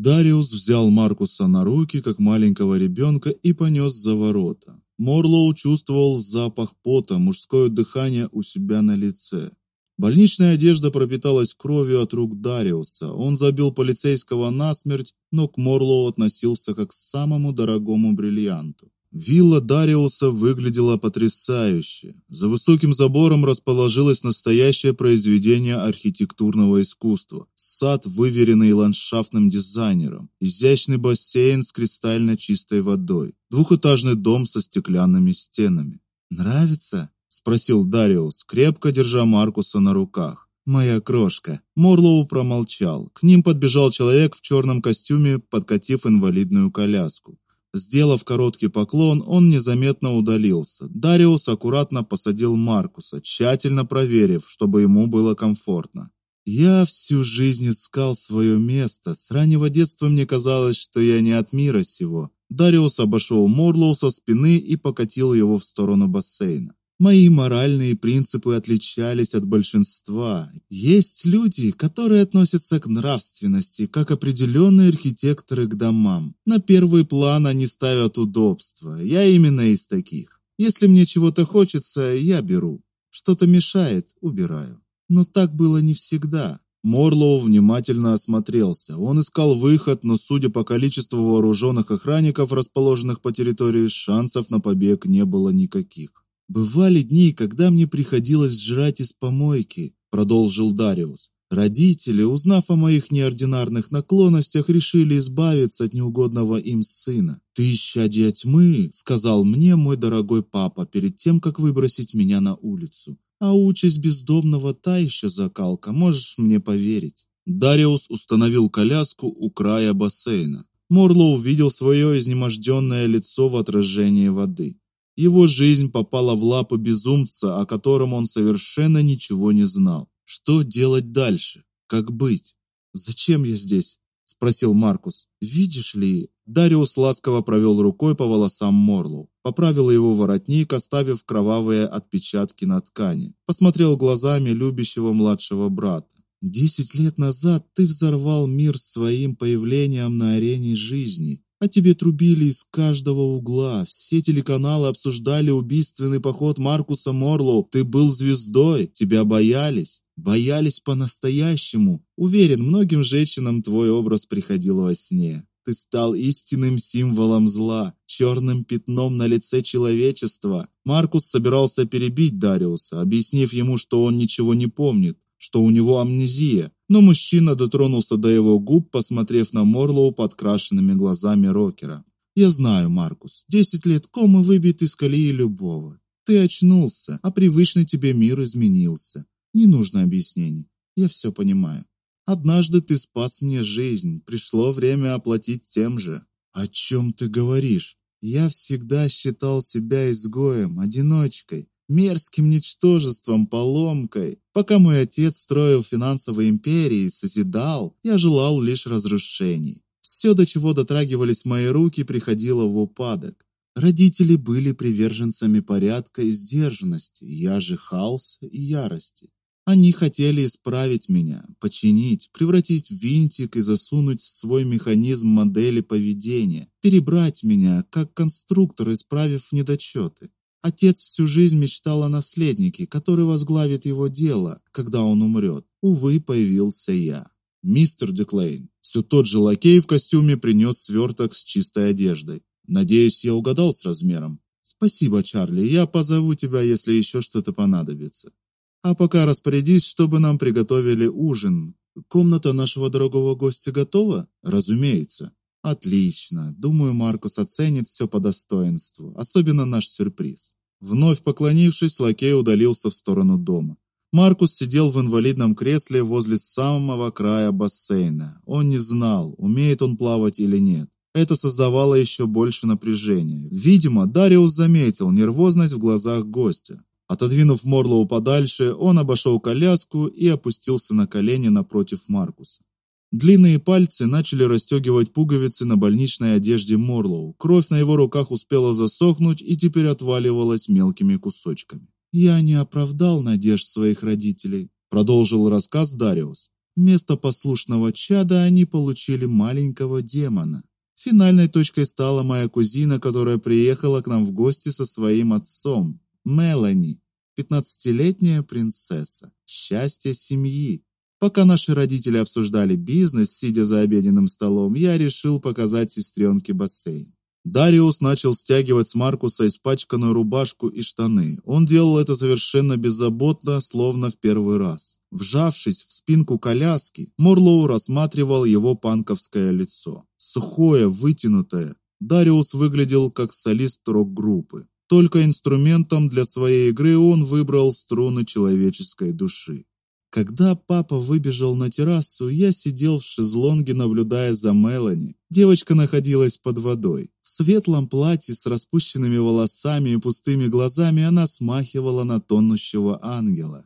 Дариус взял Маркуса на руки, как маленького ребенка, и понес за ворота. Морлоу чувствовал запах пота, мужское дыхание у себя на лице. Больничная одежда пропиталась кровью от рук Дариуса. Он забил полицейского насмерть, но к Морлоу относился как к самому дорогому бриллианту. Вилла Дариуса выглядела потрясающе. За высоким забором расположилось настоящее произведение архитектурного искусства. Сад, выверенный ландшафтным дизайнером, изящный бассейн с кристально чистой водой, двухэтажный дом со стеклянными стенами. Нравится? спросил Дариус, крепко держа Маркуса на руках. Моя крошка. Морлоу промолчал. К ним подбежал человек в черном костюме, подкатив инвалидную коляску. Сделав короткий поклон, он незаметно удалился. Дариус аккуратно посадил Маркуса, тщательно проверив, чтобы ему было комфортно. Я всю жизнь искал свое место. С раннего детства мне казалось, что я не от мира сего. Дариус обошел Морлоу со спины и покатил его в сторону бассейна. Мои моральные принципы отличались от большинства. Есть люди, которые относятся к нравственности, как определенные архитекторы к домам. На первый план они ставят удобство. Я именно из таких. Если мне чего-то хочется, я беру. Что-то мешает убираю. Но так было не всегда. Морлоу внимательно осмотрелся. Он искал выход, но судя по количеству вооруженных охранников, расположенных по территории, шансов на побег не было никаких. Бывали дни, когда мне приходилось жрать из помойки, продолжил Дариус. Родители, узнав о моих неординарных наклонностях, решили избавиться от неугодного им сына. Ты исчадие тьмы, сказал мне мой дорогой папа перед тем, как выбросить меня на улицу. А участь бездомного та еще закалка, можешь мне поверить. Дариус установил коляску у края бассейна. Морло увидел свое изнеможденное лицо в отражении воды. Его жизнь попала в лапы безумца, о котором он совершенно ничего не знал. Что делать дальше? Как быть? Зачем я здесь? спросил Маркус. Видишь ли, Дариус ласково провел рукой по волосам Морлоу, поправил его воротник, оставив кровавые отпечатки на ткани. Посмотрел глазами любящего младшего брата. Десять лет назад ты взорвал мир своим появлением на арене жизни. А тебе трубили из каждого угла. Все телеканалы обсуждали убийственный поход Маркуса Морлоу. Ты был звездой, тебя боялись, боялись по-настоящему. Уверен, многим женщинам твой образ приходил во сне. Ты стал истинным символом зла, черным пятном на лице человечества. Маркус собирался перебить Дариуса, объяснив ему, что он ничего не помнит, что у него амнезия, но мужчина дотронулся до его губ, посмотрев на Морлоу подкрашенными глазами рокера. Я знаю, Маркус, десять лет комы выбит из колеи любого. Ты очнулся, а привычный тебе мир изменился. Не нужно объяснений. Я все понимаю. Однажды ты спас мне жизнь, пришло время оплатить тем же. О чем ты говоришь? Я всегда считал себя изгоем, одиночкой, мерзким ничтожеством, поломкой. Пока мой отец строил финансовые империи, созидал, я желал лишь разрушений. Все, до чего дотрагивались мои руки, приходило в упадок. Родители были приверженцами порядка и сдержанности, я же хаоса и ярости. Они хотели исправить меня, починить, превратить в винтик и засунуть в свой механизм модели поведения, перебрать меня, как конструктор, исправив недочеты. Отец всю жизнь мечтал о наследнике, который возглавит его дело, когда он умрет. Увы, появился я. Мистер Деклейн, все тот же лакей в костюме принес сверток с чистой одеждой. Надеюсь, я угадал с размером. Спасибо, Чарли. Я позову тебя, если еще что-то понадобится. А пока распорядись, чтобы нам приготовили ужин. Комната нашего дорогого гостя готова? Разумеется. Отлично. Думаю, Маркус оценит все по достоинству, особенно наш сюрприз. Вновь поклонившись, лакей удалился в сторону дома. Маркус сидел в инвалидном кресле возле самого края бассейна. Он не знал, умеет он плавать или нет. Это создавало еще больше напряжения. Видимо, Дариус заметил нервозность в глазах гостя. Отодвинув Морлоу подальше, он обошел коляску и опустился на колени напротив Маркуса. Длинные пальцы начали расстегивать пуговицы на больничной одежде Морлоу. Кровь на его руках успела засохнуть и теперь отваливалась мелкими кусочками. Я не оправдал надежд своих родителей, продолжил рассказ Дариус. Вместо послушного чада они получили маленького демона. Финальной точкой стала моя кузина, которая приехала к нам в гости со своим отцом, Мелани, пятнадцатилетняя принцесса, счастье семьи. Пока наши родители обсуждали бизнес, сидя за обеденным столом, я решил показать сестренке бассейн. Дариус начал стягивать с Маркуса испачканную рубашку и штаны. Он делал это совершенно беззаботно, словно в первый раз. Вжавшись в спинку коляски, Морлоу рассматривал его панковское лицо. Сухое, вытянутое. Дариус выглядел как солист рок-группы. Только инструментом для своей игры он выбрал струны человеческой души. Когда папа выбежал на террасу, я сидел в шезлонге, наблюдая за Мелани. Девочка находилась под водой. В светлом платье с распущенными волосами и пустыми глазами она смахивала на тонущего ангела.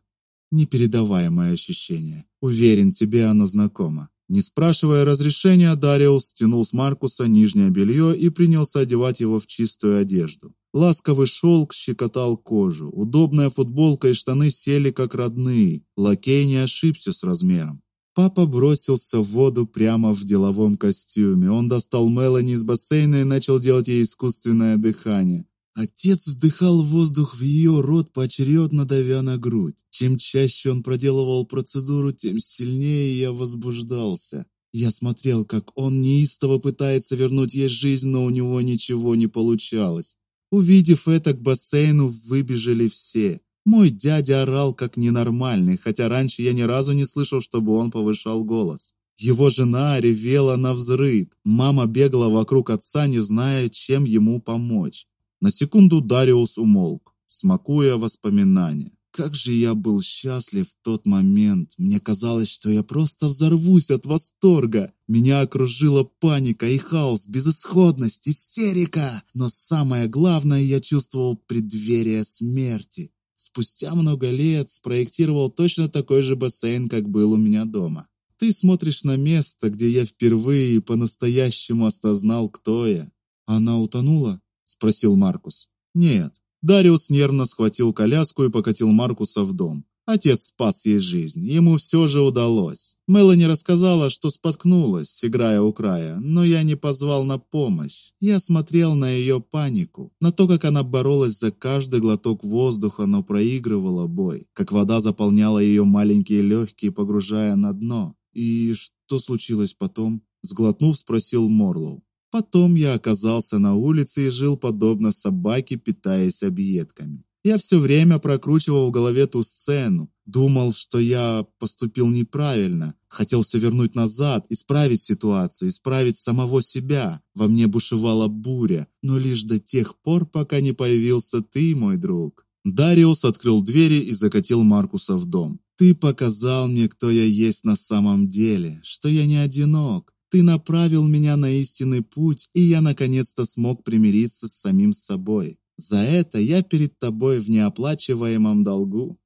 Непередаваемое ощущение. Уверен, тебе оно знакомо. Не спрашивая разрешения, Дариус стянул с Маркуса нижнее белье и принялся одевать его в чистую одежду. Ласковый шелк щекотал кожу. Удобная футболка и штаны сели как родные. Лакей не ошибся с размером. Папа бросился в воду прямо в деловом костюме. Он достал Мелани из бассейна и начал делать ей искусственное дыхание. Отец вдыхал воздух в ее рот, поочередно давя на грудь. Чем чаще он проделывал процедуру, тем сильнее я возбуждался. Я смотрел, как он неистово пытается вернуть ей жизнь, но у него ничего не получалось. Увидев это, к бассейну выбежали все. Мой дядя орал как ненормальный, хотя раньше я ни разу не слышал, чтобы он повышал голос. Его жена ревела на взрыв. Мама бегала вокруг отца, не зная, чем ему помочь. На секунду Дариус умолк, смакуя воспоминания. Как же я был счастлив в тот момент. Мне казалось, что я просто взорвусь от восторга. Меня окружила паника и хаос, безысходность, истерика. Но самое главное, я чувствовал преддверие смерти. Спустя много лет спроектировал точно такой же бассейн, как был у меня дома. Ты смотришь на место, где я впервые по-настоящему осознал, кто я. Она утонула? спросил Маркус. Нет, Дариус нервно схватил коляску и покатил Маркуса в дом. Отец спас ей жизнь. Ему все же удалось. Мелани рассказала, что споткнулась, играя у края, но я не позвал на помощь. Я смотрел на ее панику, на то, как она боролась за каждый глоток воздуха, но проигрывала бой, как вода заполняла ее маленькие легкие, погружая на дно. И что случилось потом? сглотнув, спросил Морлоу. Потом я оказался на улице и жил подобно собаке, питаясь объедками. Я все время прокручивал в голове ту сцену, думал, что я поступил неправильно, хотел все вернуть назад, исправить ситуацию, исправить самого себя. Во мне бушевала буря, но лишь до тех пор, пока не появился ты, мой друг. Дариус открыл двери и закатил Маркуса в дом. Ты показал мне, кто я есть на самом деле, что я не одинок, ты направил меня на истинный путь, и я наконец-то смог примириться с самим собой. За это я перед тобой в неоплачиваемом долгу.